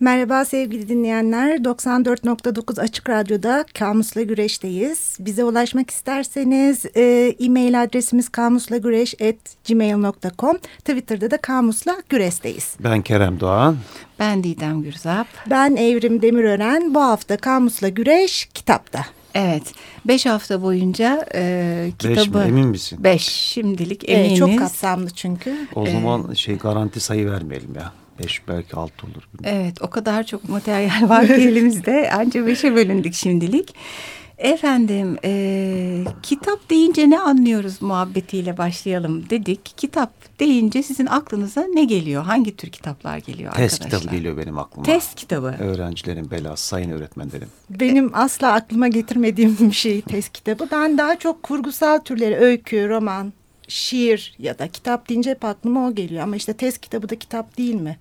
Merhaba sevgili dinleyenler. 94.9 Açık Radyo'da Kamusla Güreş'teyiz. Bize ulaşmak isterseniz e, e-mail adresimiz kamuslagüreş.gmail.com Twitter'da da Kamusla Güreş'teyiz. Ben Kerem Doğan. Ben Didem Gürzap. Ben Evrim Demirören. Bu hafta Kamusla Güreş kitapta. Evet. Beş hafta boyunca e, kitabı... Beş mi? Emin misin? Beş. Şimdilik eminiz. Evet, çok kapsamlı çünkü. O zaman şey garanti sayı vermeyelim ya. Beş belki altı olur. Evet o kadar çok materyal var ki elimizde. Anca beşe bölündük şimdilik. Efendim e, kitap deyince ne anlıyoruz muhabbetiyle başlayalım dedik. Kitap deyince sizin aklınıza ne geliyor? Hangi tür kitaplar geliyor Test arkadaşlar? kitabı geliyor benim aklıma. Test kitabı. Öğrencilerin belası, sayın öğretmenlerim. Benim asla aklıma getirmediğim bir şey test kitabı. Ben daha çok kurgusal türleri, öykü, roman, şiir ya da kitap deyince hep aklıma o geliyor. Ama işte test kitabı da kitap değil mi?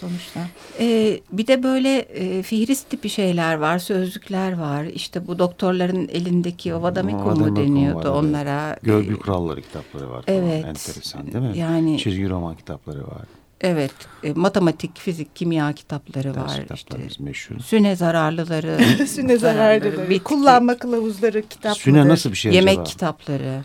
Sonuçta. Ee, bir de böyle e, fihrist tipi şeyler var, sözlükler var. İşte bu doktorların elindeki o vadamikum mu deniyordu var, onlara. Evet. Görgü kuralları kitapları var. Evet. Enteresan değil mi? Yani, Çizgi roman kitapları var. Evet, e, matematik, fizik, kimya kitapları Ders var. işte meşhur. Süne zararlıları. süne zararlıları, kullanma kılavuzları kitapları. Süne nasıl bir şey Yemek acaba? kitapları.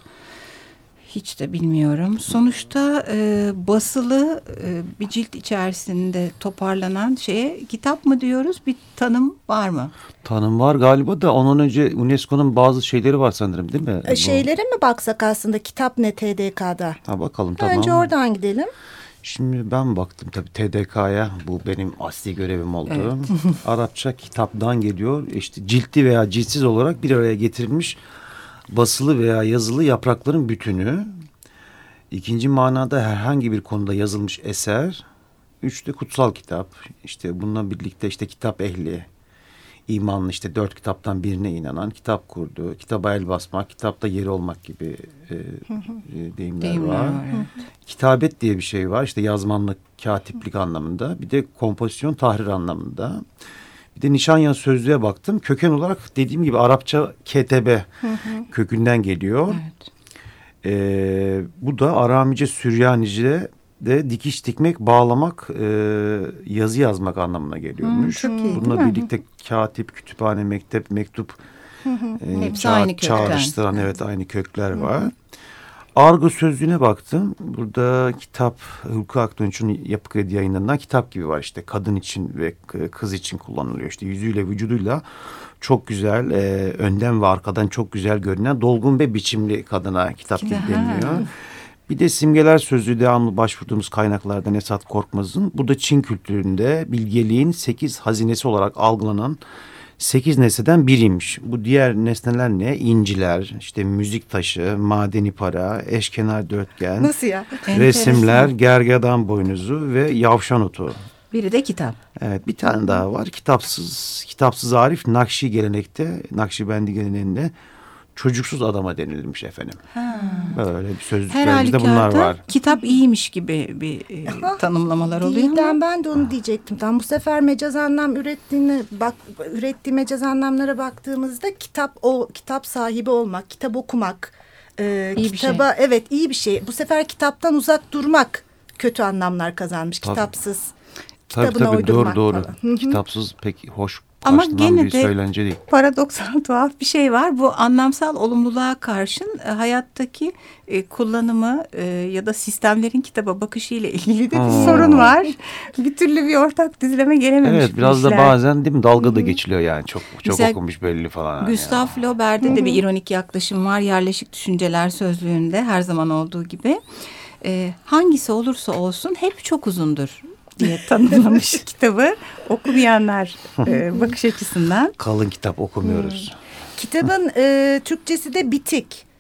Hiç de bilmiyorum. Sonuçta e, basılı e, bir cilt içerisinde toparlanan şeye kitap mı diyoruz? Bir tanım var mı? Tanım var galiba da ondan önce UNESCO'nun bazı şeyleri var sanırım değil mi? E, şeylere mi baksak aslında kitap ne TDK'da? Ha bakalım tamam. Önce oradan gidelim. Şimdi ben baktım tabii TDK'ya bu benim asli görevim oldu. Evet. Arapça kitaptan geliyor. İşte ciltli veya ciltsiz olarak bir araya getirilmiş basılı veya yazılı yaprakların bütünü. İkinci manada herhangi bir konuda yazılmış eser. Üç de kutsal kitap. İşte bununla birlikte işte kitap ehli, imanlı işte dört kitaptan birine inanan kitap kurdu. Kitaba el basmak, kitapta yeri olmak gibi e, e, deyimler, deyimler var. var evet. Kitabet diye bir şey var. İşte yazmanlık, katiplik anlamında. Bir de kompozisyon, tahrir anlamında. Bir de Nişanyan sözlüğe baktım. Köken olarak dediğim gibi Arapça KTB hı hı. kökünden geliyor. Evet. Ee, bu da Aramice, Süryanice de dikiş dikmek, bağlamak, e, yazı yazmak anlamına geliyormuş. Hı, çok iyi, Bununla birlikte mi? katip, kütüphane, mektep, mektup hı hı. E, ça aynı çağrıştıran evet aynı kökler var. Hı hı. Argo sözlüğüne baktım. Burada kitap Hülkü Aktunç'un Yapı Kredi yayınlarından kitap gibi var işte. Kadın için ve kız için kullanılıyor. İşte yüzüyle vücuduyla çok güzel e, önden ve arkadan çok güzel görünen dolgun ve biçimli kadına kitap gibi deniliyor. Bir de simgeler sözlüğü devamlı başvurduğumuz kaynaklardan Esat Korkmaz'ın. Bu da Çin kültüründe bilgeliğin sekiz hazinesi olarak algılanan sekiz nesneden biriymiş. Bu diğer nesneler ne? İnciler, işte müzik taşı, madeni para, eşkenar dörtgen, Nasıl ya? resimler, gergedan boynuzu ve yavşan otu. Biri de kitap. Evet bir tane daha var. Kitapsız, kitapsız Arif Nakşi gelenekte, Nakşibendi geleneğinde çocuksuz adama denilmiş efendim. Ha. Böyle bir sözlüklerimizde bunlar var. kitap iyiymiş gibi bir e, tanımlamalar oluyor mu? ben de onu diyecektim. Tam bu sefer mecaz anlam ürettiğine bak ürettiği mecaz anlamlara baktığımızda kitap o kitap sahibi olmak, kitap okumak, e, iyi kitaba bir şey. evet iyi bir şey. Bu sefer kitaptan uzak durmak kötü anlamlar kazanmış. Tabii. Kitapsız. Tabii tabii doğru doğru. Falan. Kitapsız pek hoş ama gene de söylence değil. paradoksal tuhaf bir şey var. Bu anlamsal olumluluğa karşın e, hayattaki e, kullanımı e, ya da sistemlerin kitaba bakışı ile ilgili de bir hmm. sorun var. Bir türlü bir ortak düzleme gelememiş. Evet biraz işler. da bazen değil mi dalga da geçiliyor yani çok çok Mesela, okumuş belli falan. Gustav ya. Flaubert'de de bir ironik yaklaşım var. Yerleşik düşünceler sözlüğünde her zaman olduğu gibi. E, hangisi olursa olsun hep çok uzundur diye tanımlamış kitabı okumayanlar e, bakış açısından. Kalın kitap okumuyoruz. Hmm. Kitabın e, Türkçesi de bitik.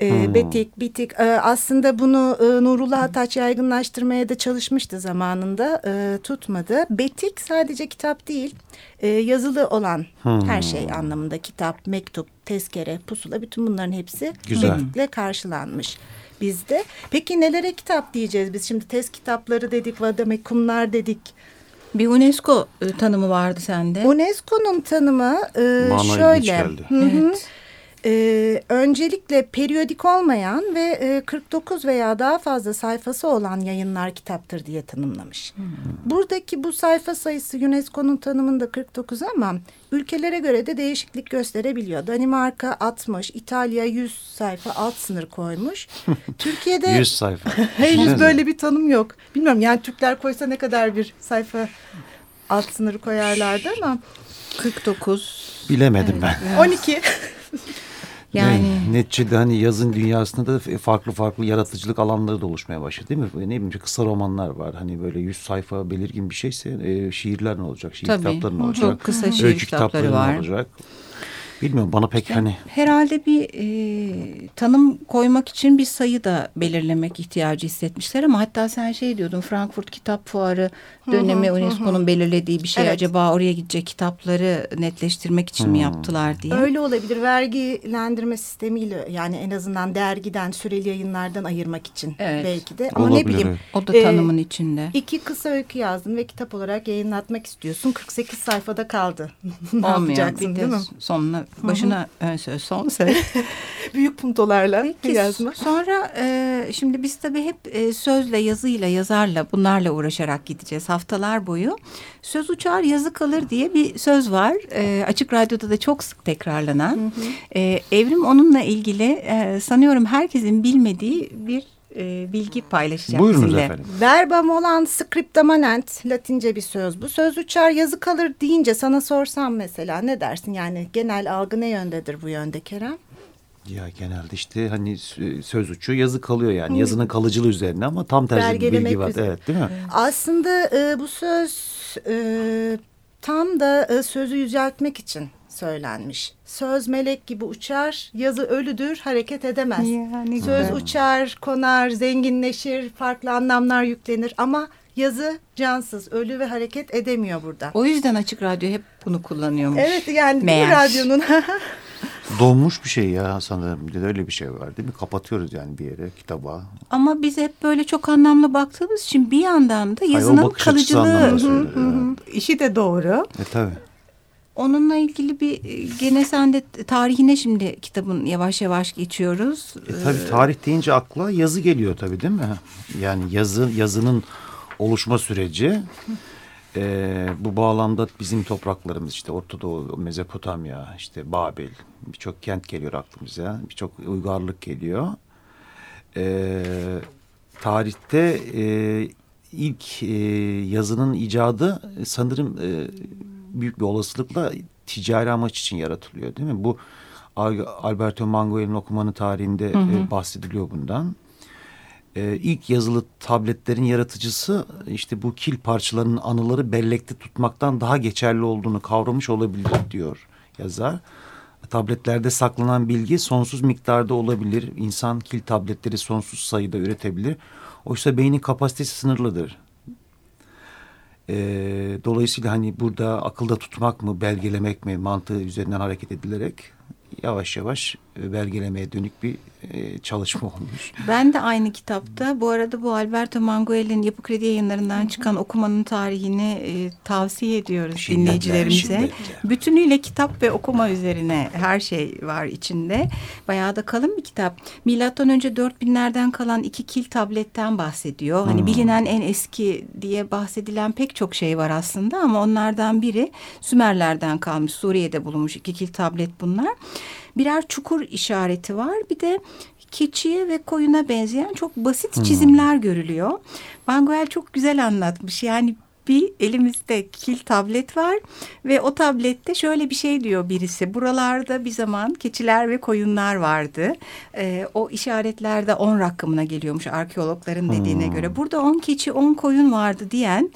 E, hmm. Betik, bitik. E, aslında bunu e, Nurullah Ataç yaygınlaştırmaya da çalışmıştı zamanında. E, tutmadı. Betik sadece kitap değil. E, yazılı olan hmm. her şey anlamında. Kitap, mektup, tezkere, pusula bütün bunların hepsi Güzel. betikle karşılanmış bizde. Peki nelere kitap diyeceğiz biz? Şimdi test kitapları dedik, vademekumlar dedik. Bir UNESCO e, tanımı vardı sende. UNESCO'nun tanımı e, şöyle. Hı -hı. Evet. E, öncelikle periyodik olmayan ve e, 49 veya daha fazla sayfası olan yayınlar kitaptır diye tanımlamış. Hmm. Buradaki bu sayfa sayısı UNESCO'nun tanımında 49 ama ülkelere göre de değişiklik gösterebiliyor. Danimarka 60, İtalya 100 sayfa alt sınır koymuş. Türkiye'de 100 sayfa. Henüz böyle bir tanım yok. Bilmiyorum yani Türkler koysa ne kadar bir sayfa alt sınırı koyarlardı ama 49 bilemedim evet. ben. 12 Yani neticede hani yazın dünyasında da farklı farklı yaratıcılık alanları da oluşmaya başladı değil mi? Ne bileyim kısa romanlar var. Hani böyle yüz sayfa belirgin bir şeyse e, şiirler ne olacak? Şiir Tabii, kitapları ne olacak? Çok kısa şiir Öykü kitapları var. olacak? Bilmiyorum bana pek işte, hani. Herhalde bir e, tanım koymak için bir sayı da belirlemek ihtiyacı hissetmişler ama hatta sen şey diyordun Frankfurt Kitap Fuarı dönemi UNESCO'nun belirlediği bir şey. Evet. Acaba oraya gidecek kitapları netleştirmek için hmm. mi yaptılar diye. Öyle olabilir. Vergilendirme sistemiyle yani en azından dergiden süreli yayınlardan ayırmak için evet. belki de. Ama olabilir, ne bileyim. O da tanımın e, içinde. İki kısa öykü yazdın ve kitap olarak yayınlatmak istiyorsun. 48 sayfada kaldı. ne Olmuyor. yapacaksın değil mi? Sonuna başına ön söz son söz. Büyük puntolarla Peki, yazma. Sonra e, şimdi biz tabii hep e, sözle yazıyla yazarla bunlarla uğraşarak gideceğiz haftalar boyu. Söz uçar yazı kalır diye bir söz var. E, açık Radyo'da da çok sık tekrarlanan. Hı hı. E, Evrim onunla ilgili e, sanıyorum herkesin bilmediği bir e, bilgi paylaşacağım Buyurunuz sizinle. efendim. Verbam olan scripta manent Latince bir söz bu. Söz uçar yazı kalır deyince sana sorsam mesela ne dersin? Yani genel algı ne yöndedir bu yönde Kerem? Ya genelde işte hani söz uçuyor yazı kalıyor yani Hı. yazının kalıcılığı üzerine ama tam tersi bir bilgi var. Üzere. Evet değil mi? Aslında e, bu söz e, tam da e, sözü yüceltmek için söylenmiş. Söz melek gibi uçar, yazı ölüdür, hareket edemez. Yani Söz güzel. uçar, konar, zenginleşir, farklı anlamlar yüklenir ama yazı cansız, ölü ve hareket edemiyor burada. O yüzden Açık Radyo hep bunu kullanıyormuş. Evet yani Meğer. radyonun Donmuş bir şey ya sanırım. Öyle bir şey var değil mi? Kapatıyoruz yani bir yere kitaba. Ama biz hep böyle çok anlamlı baktığımız için bir yandan da yazının Hayır, kalıcılığı işi de doğru. E tabii. Onunla ilgili bir e, gene sen de tarihine şimdi kitabın yavaş yavaş geçiyoruz. E, tabii tarih deyince akla yazı geliyor tabii değil mi? Yani yazı yazının oluşma süreci. E, bu bağlamda bizim topraklarımız işte Orta Doğu, Mezopotamya, işte Babil birçok kent geliyor aklımıza. Birçok uygarlık geliyor. E, tarihte e, ilk e, yazının icadı sanırım e, büyük bir olasılıkla ticari amaç için yaratılıyor değil mi? Bu Alberto Manguel'in okumanın tarihinde hı hı. E, bahsediliyor bundan. E, ilk yazılı tabletlerin yaratıcısı işte bu kil parçalarının anıları bellekte tutmaktan daha geçerli olduğunu kavramış olabilir diyor yazar. Tabletlerde saklanan bilgi sonsuz miktarda olabilir. İnsan kil tabletleri sonsuz sayıda üretebilir. Oysa beynin kapasitesi sınırlıdır. E, dolayısıyla hani burada akılda tutmak mı, belgelemek mi mantığı üzerinden hareket edilerek yavaş yavaş belgelemeye dönük bir e, çalışma olmuş. Ben de aynı kitapta bu arada bu Alberto Manguel'in Yapı Kredi yayınlarından çıkan okumanın tarihini e, tavsiye ediyoruz şiddetle, dinleyicilerimize. Şiddetle. Bütünüyle kitap ve okuma üzerine her şey var içinde. Bayağı da kalın bir kitap. Milattan önce 4000'lerden kalan iki kil tabletten bahsediyor. Hani hmm. bilinen en eski diye bahsedilen pek çok şey var aslında ama onlardan biri Sümerlerden kalmış. Suriye'de bulunmuş iki kil tablet bunlar birer çukur işareti var. Bir de keçiye ve koyuna benzeyen çok basit hmm. çizimler görülüyor. Van çok güzel anlatmış. Yani bir elimizde kil tablet var ve o tablette şöyle bir şey diyor birisi. Buralarda bir zaman keçiler ve koyunlar vardı. Ee, o işaretlerde on rakamına geliyormuş arkeologların dediğine hmm. göre. Burada on keçi on koyun vardı diyen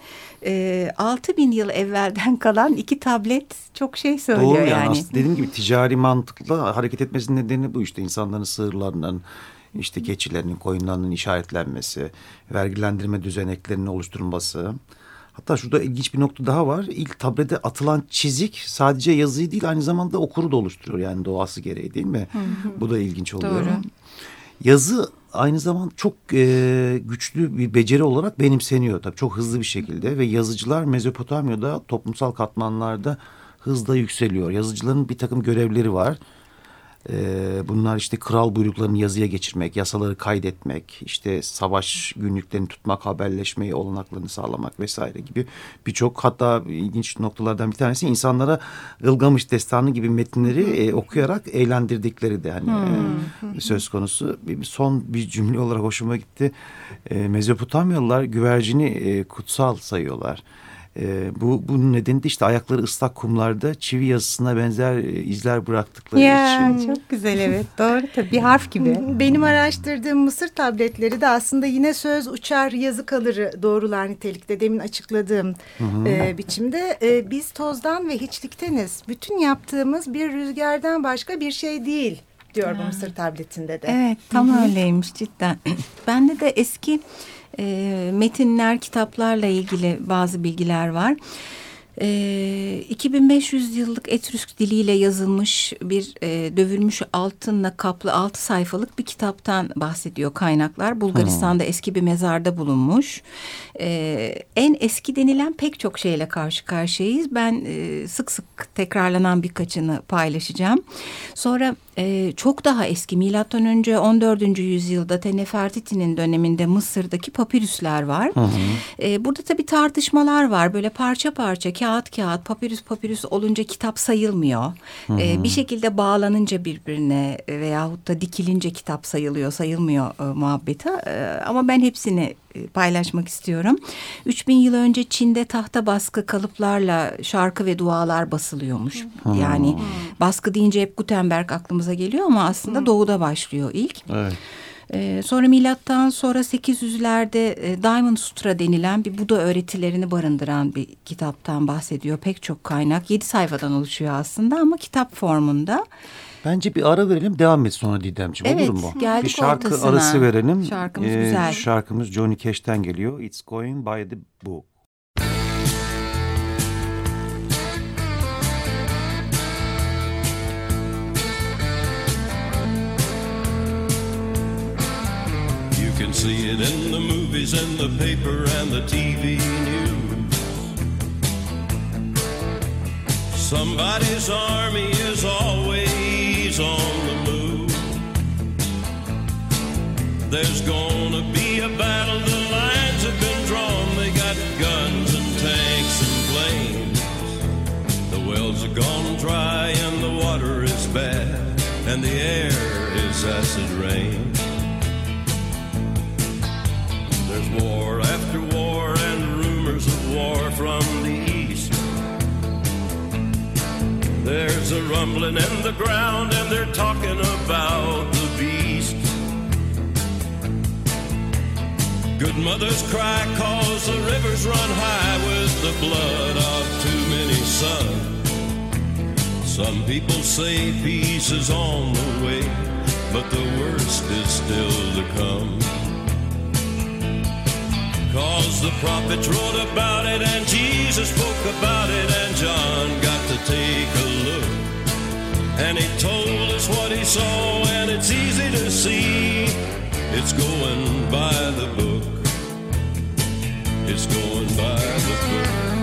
e, 6 bin yıl evvelden kalan iki tablet çok şey söylüyor Doğru yani. yani. Aslında dediğim gibi ticari mantıkla hareket etmesinin nedeni bu işte insanların sığırlarının işte keçilerinin, koyunlarının işaretlenmesi, vergilendirme düzeneklerinin oluşturulması. Hatta şurada ilginç bir nokta daha var. İlk tablete atılan çizik sadece yazıyı değil aynı zamanda okuru da oluşturuyor. Yani doğası gereği değil mi? Hı hı. Bu da ilginç oluyor. Doğru. Yazı aynı zamanda çok e, güçlü bir beceri olarak benimseniyor tabii çok hızlı bir şekilde ve yazıcılar Mezopotamya'da toplumsal katmanlarda hızla yükseliyor. Yazıcıların bir takım görevleri var. Ee, bunlar işte kral buyruklarını yazıya geçirmek, yasaları kaydetmek, işte savaş günlüklerini tutmak, haberleşmeyi olanaklarını sağlamak vesaire gibi birçok hatta ilginç noktalardan bir tanesi insanlara Ilgamış Destanı gibi metinleri e, okuyarak eğlendirdikleri de hani hmm. söz konusu. Son bir cümle olarak hoşuma gitti. E, Mezopotamyalılar güvercini kutsal sayıyorlar. E, bu bunun nedeni de işte ayakları ıslak kumlarda çivi yazısına benzer e, izler bıraktıkları ya, için. Çok güzel evet doğru tabii bir harf gibi. Benim araştırdığım Mısır tabletleri de aslında yine söz uçar yazı kalırı doğrular nitelikte demin açıkladığım E, biçimde. E, biz tozdan ve hiçlikteniz. Bütün yaptığımız bir rüzgardan başka bir şey değil diyor bu Mısır tabletinde de. Evet tam Hı -hı. öyleymiş cidden. Bende de eski metinler, kitaplarla ilgili bazı bilgiler var. E, 2500 yıllık Etrüsk diliyle yazılmış bir e, dövülmüş altınla kaplı altı sayfalık bir kitaptan bahsediyor kaynaklar. Bulgaristan'da hmm. eski bir mezarda bulunmuş. E, en eski denilen pek çok şeyle karşı karşıyayız. Ben e, sık sık tekrarlanan birkaçını paylaşacağım. Sonra e, çok daha eski milattan önce 14. yüzyılda Tenefertiti'nin döneminde Mısır'daki papirüsler var. Hı hı. E, burada tabii tartışmalar var. Böyle parça parça kağıt kağıt papirüs papirüs olunca kitap sayılmıyor. Hı hı. E, bir şekilde bağlanınca birbirine veyahut da dikilince kitap sayılıyor sayılmıyor e, muhabbeti. E, ama ben hepsini e, paylaşmak istiyorum. 3000 yıl önce Çin'de tahta baskı kalıplarla şarkı ve dualar basılıyormuş. Hmm. Yani baskı deyince hep Gutenberg aklımıza geliyor ama aslında hmm. doğuda başlıyor ilk. Evet. Ee, sonra milattan sonra 800'lerde e, Diamond Sutra denilen bir Buda öğretilerini barındıran bir kitaptan bahsediyor. Pek çok kaynak. Yedi sayfadan oluşuyor aslında ama kitap formunda. Bence bir ara verelim devam et sonra Didemciğim evet, olur mu? geldik Bir şarkı ortasına. arası verelim. Şarkımız ee, güzel. Şarkımız Johnny Cash'ten geliyor. It's going by the book. Can see it in the movies and the paper and the TV news. Somebody's army is always on the move. There's gonna There's rumbling in the ground, and they're talking about the beast. Good mothers cry cause the rivers run high with the blood of too many sons. Some people say peace is on the way, but the worst is still to come. Cause the prophets wrote about it and Jesus spoke about it and John got to take a look. And he told us what he saw and it's easy to see. It's going by the book. It's going by the book.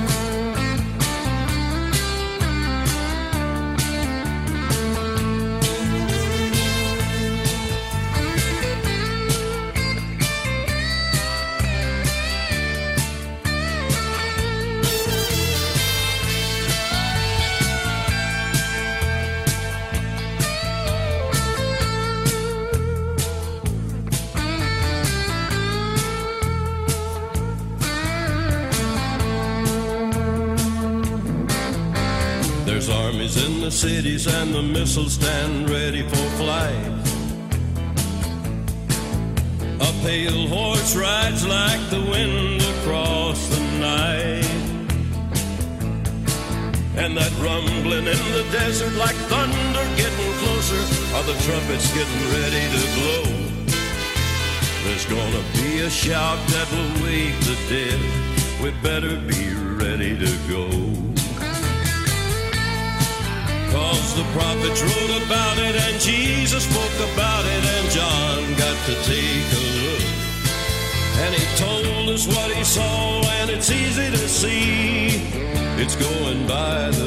Cities and the missiles stand ready for flight. A pale horse rides like the wind across the night. And that rumbling in the desert like thunder getting closer, are the trumpets getting ready to blow. There's gonna be a shout that will wake the dead. We better be ready to go. Cause the prophets wrote about it and Jesus spoke about it and John got to take a look. And he told us what he saw and it's easy to see. It's going by the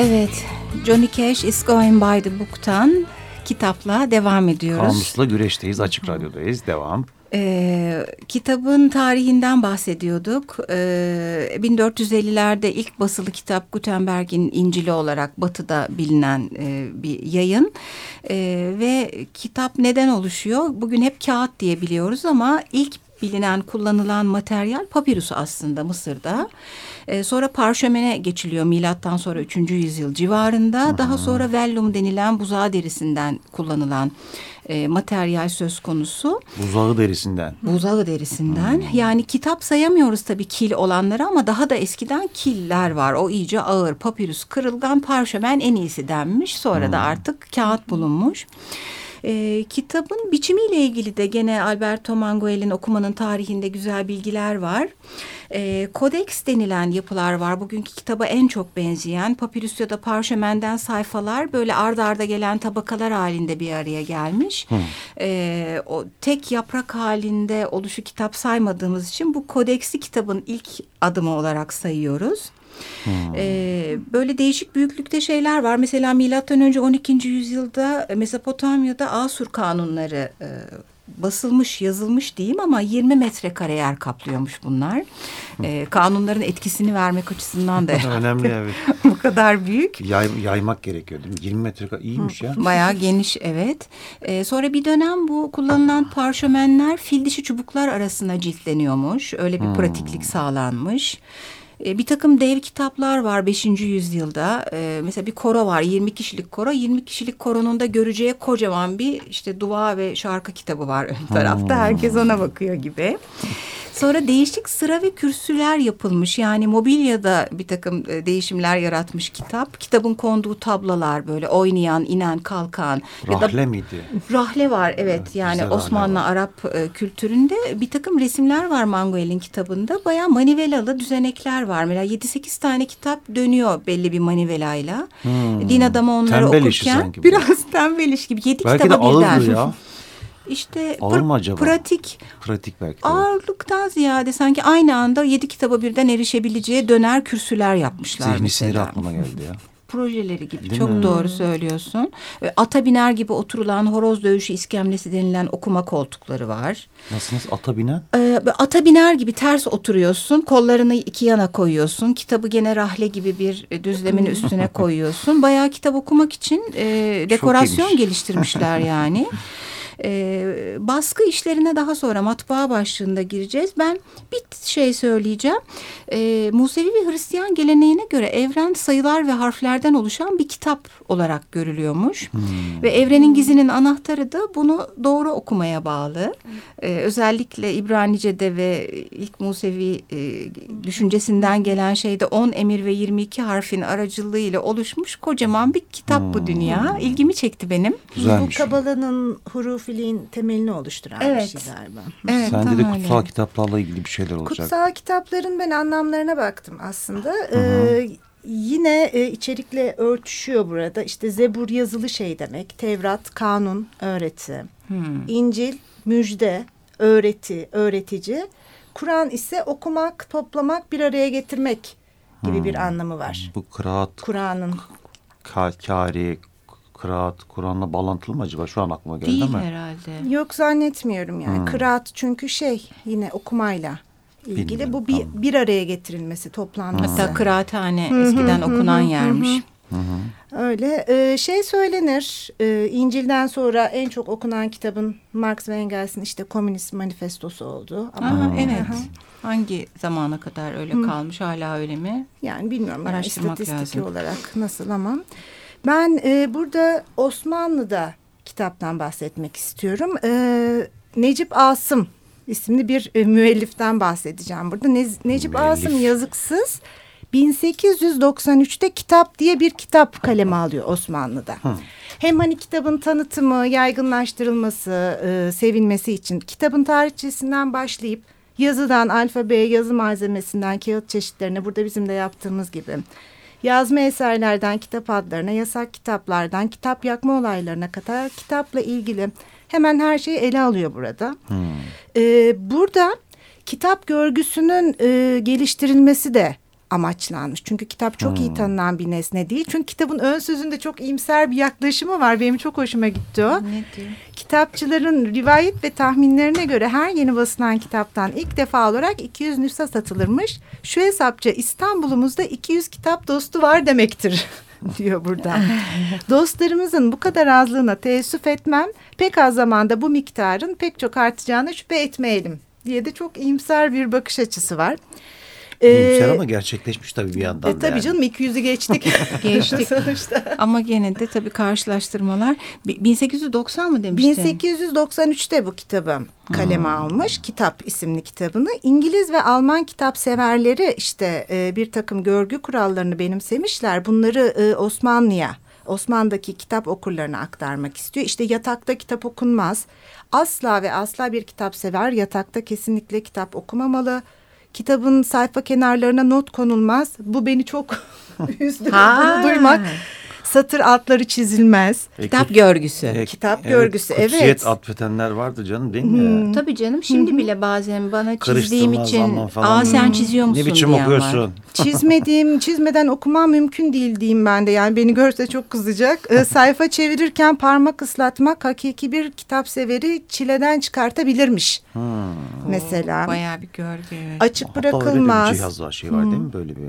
Evet, Johnny Cash is Going by the Book'tan kitapla devam ediyoruz. Kamusla güreşteyiz. Açık Radyo'dayız. Devam. Ee, kitabın tarihinden bahsediyorduk. Ee, 1450'lerde ilk basılı kitap Gutenberg'in İncil'i olarak Batı'da bilinen e, bir yayın. Ee, ve kitap neden oluşuyor? Bugün hep kağıt diye biliyoruz ama ilk bilinen kullanılan materyal papirüs aslında Mısır'da. Ee, sonra parşömene geçiliyor milattan sonra 3. yüzyıl civarında. Daha sonra vellum denilen buzağı derisinden kullanılan e, materyal söz konusu. Buzağı derisinden. Buzağı derisinden. Yani kitap sayamıyoruz tabii kil olanları ama daha da eskiden killer var. O iyice ağır. Papirüs, kırılgan, parşömen en iyisi denmiş. Sonra da artık kağıt bulunmuş. Ee, kitabın biçimiyle ilgili de gene Alberto Manguel'in okumanın tarihinde güzel bilgiler var. Ee, kodeks denilen yapılar var. Bugünkü kitaba en çok benzeyen papirüs ya da parşömenden sayfalar böyle ardarda arda gelen tabakalar halinde bir araya gelmiş. Ee, o tek yaprak halinde oluşu kitap saymadığımız için bu kodeksi kitabın ilk adımı olarak sayıyoruz. Ee, böyle değişik büyüklükte şeyler var. Mesela milattan önce 12. yüzyılda Mezopotamya'da Asur kanunları e, basılmış, yazılmış diyeyim ama 20 metrekare yer kaplıyormuş bunlar. Ee, kanunların etkisini vermek açısından da Önemli evet. bu kadar büyük. Yay, yaymak gerekiyor değil mi? 20 metre iyiymiş ya. Bayağı geniş evet. Ee, sonra bir dönem bu kullanılan parşömenler fil dişi çubuklar arasına ciltleniyormuş. Öyle bir pratiklik sağlanmış. Ee, bir takım dev kitaplar var 5. yüzyılda. Ee, mesela bir koro var 20 kişilik koro. 20 kişilik koronun da göreceği kocaman bir işte dua ve şarkı kitabı var ön tarafta. Herkes ona bakıyor gibi. Sonra değişik sıra ve kürsüler yapılmış. Yani mobilyada bir takım e, değişimler yaratmış kitap. Kitabın konduğu tablalar böyle oynayan, inen, kalkan. ya da Rahle miydi? Rahle var evet yani bizde rahle Osmanlı. Arap e, kültüründe bir takım resimler var Manguel'in kitabında. Bayağı manivelalı düzenekler var. Mesela 7-8 tane kitap dönüyor belli bir manivelayla. Din adamı onları Hmm. Tembel işi okurken sanki bu. biraz tembel iş gibi. 7 Belki de kitaba birden. ağırdır ya. İşte Ağır mı acaba? pratik Pratik belki de. ağırlıktan ziyade sanki aynı anda yedi kitaba birden erişebileceği döner kürsüler yapmışlar Zihni siniri aklıma geldi ya. projeleri gibi. Değil Çok mi? doğru söylüyorsun. E, Ata biner gibi oturulan horoz dövüşü iskemlesi denilen okuma koltukları var. Nasıl nasıl ata binen? E, böyle ata biner gibi ters oturuyorsun. Kollarını iki yana koyuyorsun. Kitabı gene rahle gibi bir e, düzlemin üstüne koyuyorsun. Bayağı kitap okumak için e, dekorasyon geliştirmişler yani. E, baskı işlerine daha sonra matbaa başlığında gireceğiz. Ben bir şey söyleyeceğim. E, Musevi ve Hristiyan geleneğine göre evren sayılar ve harflerden oluşan bir kitap olarak görülüyormuş. Ve evrenin gizinin anahtarı da bunu doğru okumaya bağlı. E, özellikle İbranice'de ve ilk Musevi e, düşüncesinden gelen şeyde 10 emir ve 22 harfin aracılığıyla oluşmuş kocaman bir kitap bu dünya. İlgimi çekti benim. Güzelmiş. Bu Kabala'nın hurufiliğin temelini oluşturan Evet. bir şey galiba. Evet, Sende de öyle. kutsal kitaplarla ilgili bir şeyler olacak. Kutsal kitapların ben anlamlarına baktım aslında. Ee, yine e, içerikle örtüşüyor burada. İşte Zebur yazılı şey demek. Tevrat, kanun, öğreti. İncil, müjde, öğreti, öğretici. Kur'an ise okumak, toplamak, bir araya getirmek gibi bir anlamı var. Bu kıraat, Kur'an'ın. ka kari, kıraat, Kur'an'la bağlantılı mı acaba? Şu an aklıma geldi Değil ama. herhalde. Yok zannetmiyorum yani. Kıraat çünkü şey yine okumayla ilgili. Bilmiyorum, Bu bir, tamam. bir araya getirilmesi, toplanması. Hatta kıraathane eskiden okunan yermiş. Öyle e, şey söylenir e, İncil'den sonra en çok okunan kitabın Marx ve Engels'in işte Komünist Manifestosu oldu. Ama Aa, evet. Aha. Hangi zamana kadar öyle kalmış hala öyle mi? yani bilmiyorum yani Araştırmak istatistiki lazım. olarak nasıl ama ben e, burada Osmanlı'da kitaptan bahsetmek istiyorum. E, Necip Asım isimli bir e, müelliften bahsedeceğim burada. Ne, Necip Müellif. Asım yazıksız 1893'te kitap diye bir kitap kaleme alıyor Osmanlı'da. Hem hani kitabın tanıtımı, yaygınlaştırılması, e, sevilmesi için kitabın tarihçesinden başlayıp Yazıdan alfabeye, yazı malzemesinden kağıt çeşitlerine burada bizim de yaptığımız gibi. Yazma eserlerden kitap adlarına, yasak kitaplardan kitap yakma olaylarına kadar kitapla ilgili hemen her şeyi ele alıyor burada. Ee, burada kitap görgüsünün e, geliştirilmesi de amaçlanmış. Çünkü kitap çok iyi tanınan bir nesne değil. Çünkü kitabın ön sözünde çok iyimser bir yaklaşımı var. Benim çok hoşuma gitti o. Ne diyor? Kitapçıların rivayet ve tahminlerine göre her yeni basılan kitaptan ilk defa olarak 200 nüsha satılırmış. Şu hesapça İstanbul'umuzda 200 kitap dostu var demektir diyor burada. Dostlarımızın bu kadar azlığına teessüf etmem pek az zamanda bu miktarın pek çok artacağına şüphe etmeyelim diye de çok iyimser bir bakış açısı var. Ee, ama gerçekleşmiş tabii bir yandan e, da tabii yani. canım 200'ü geçtik. Geçtik. Sonuçta. Ama gene de tabii karşılaştırmalar. Bi- 1890 mı demiştin? 1893'te bu kitabı kaleme almış. Kitap isimli kitabını. İngiliz ve Alman kitap severleri işte e, bir takım görgü kurallarını benimsemişler. Bunları e, Osmanlı'ya, Osmanlı'daki kitap okurlarına aktarmak istiyor. İşte yatakta kitap okunmaz. Asla ve asla bir kitap sever yatakta kesinlikle kitap okumamalı. Kitabın sayfa kenarlarına not konulmaz. Bu beni çok üzdü duymak. Satır altları çizilmez. E, Kitap görgüsü. e, Kitap görgüsü, kutsiyet evet. atfetenler vardı canım değil mi? ya? Tabii canım şimdi bile bazen bana çizdiğim Karıştırmaz için zaman falan. aa sen çiziyor musun Ne biçim diyen var. okuyorsun? Çizmediğim, çizmeden okumam mümkün değil diyeyim ben de. Yani beni görse çok kızacak. Ee, sayfa çevirirken parmak ıslatmak hakiki bir kitap severi çileden çıkartabilirmiş. Mesela. Bayağı bir görgü. evet. Açık Hatta öyle de bir bırakılmaz. cihaz var şey var değil mi böyle bir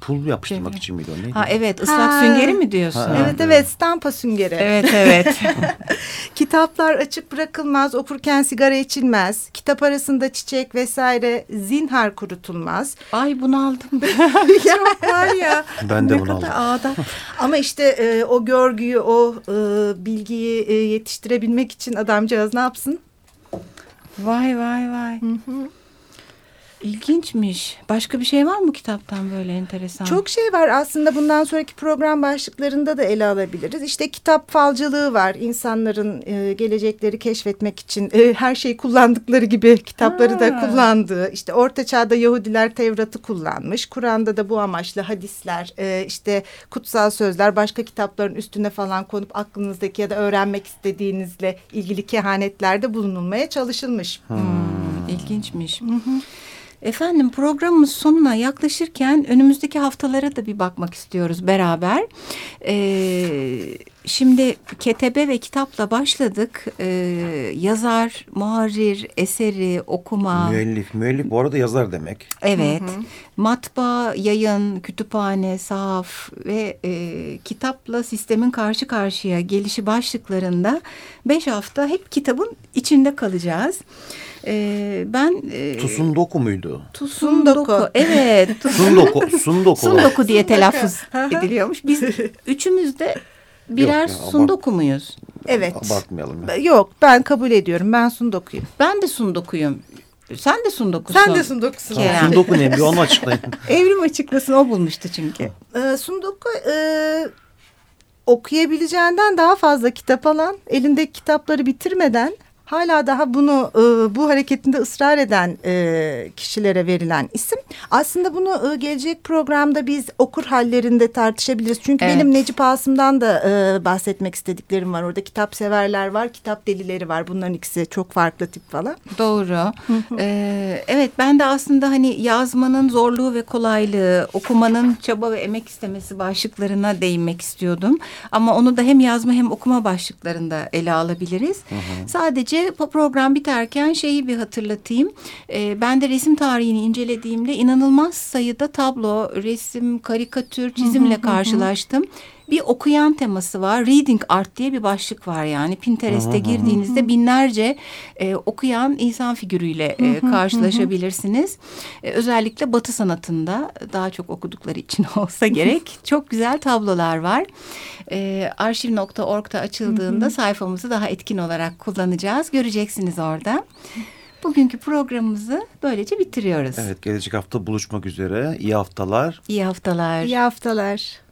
pul yapıştırmak için miydi o neydi? Ha evet ıslak Ha. süngeri mi diyorsun? Ha. Evet evet stampa süngeri. Evet evet. Kitaplar açık bırakılmaz, okurken sigara içilmez. Kitap arasında çiçek vesaire zinhar kurutulmaz. Ay bunu aldım. Çok var ya. Ben de ne bunu kadar aldım. Ama işte e, o görgüyü, o e, bilgiyi e, yetiştirebilmek için adamcağız ne yapsın? Vay vay vay. İlginçmiş. Başka bir şey var mı kitaptan böyle enteresan? Çok şey var aslında bundan sonraki program başlıklarında da ele alabiliriz. İşte kitap falcılığı var. İnsanların e, gelecekleri keşfetmek için e, her şeyi kullandıkları gibi kitapları da Ha. kullandığı. İşte Orta Çağ'da Yahudiler Tevrat'ı kullanmış. Kur'an'da da bu amaçla hadisler, e, işte kutsal sözler başka kitapların üstüne falan konup aklınızdaki ya da öğrenmek istediğinizle ilgili kehanetlerde bulunulmaya çalışılmış. Hmm, ilginçmiş. Efendim programımız sonuna yaklaşırken önümüzdeki haftalara da bir bakmak istiyoruz beraber. Ee, şimdi ketebe ve kitapla başladık. Ee, yazar, muharrir, eseri, okuma. Müellif. Müellif bu arada yazar demek. Evet. Matbaa, yayın, kütüphane, sahaf ve e, kitapla sistemin karşı karşıya gelişi başlıklarında beş hafta hep kitabın içinde kalacağız. E, ben e, Tusundoku muydu? Tusundoku. Sundoku. Evet. Sundoku. Sundoku. Sundoku diye telaffuz ediliyormuş. Biz üçümüz de birer Yok ya, sundoku muyuz? Evet. Abartmayalım. ya. Yok ben kabul ediyorum. Ben sundokuyum. Ben de sundokuyum. Sen de sundokusun. Sen de sundokusun. Kerem. Ha, Sundoku ne? Bir onu açıklayın. Evrim açıklasın o bulmuştu çünkü. Ee, Sundoku e, okuyabileceğinden daha fazla kitap alan, elindeki kitapları bitirmeden hala daha bunu e, bu hareketinde ısrar eden e, kişilere verilen isim. Aslında bunu e, gelecek programda biz okur hallerinde tartışabiliriz. Çünkü Evet. benim Necip Asım'dan da e, bahsetmek istediklerim var. Orada kitap severler var, kitap delileri var. Bunların ikisi çok farklı tip falan. Doğru. Ee, evet ben de aslında hani yazmanın zorluğu ve kolaylığı, okumanın çaba ve emek istemesi başlıklarına değinmek istiyordum. Ama onu da hem yazma hem okuma başlıklarında ele alabiliriz. Sadece po- program biterken şeyi bir hatırlatayım. Ee, ben de resim tarihini incelediğimde inanılmaz sayıda tablo, resim, karikatür, çizimle karşılaştım. Bir okuyan teması var. Reading art diye bir başlık var yani. Pinterest'e girdiğinizde binlerce e, okuyan insan figürüyle e, karşılaşabilirsiniz. E, özellikle Batı sanatında daha çok okudukları için olsa gerek. Çok güzel tablolar var. E, arşiv.org'da açıldığında sayfamızı daha etkin olarak kullanacağız. Göreceksiniz orada. Bugünkü programımızı böylece bitiriyoruz. Evet gelecek hafta buluşmak üzere. İyi haftalar. İyi haftalar. İyi haftalar.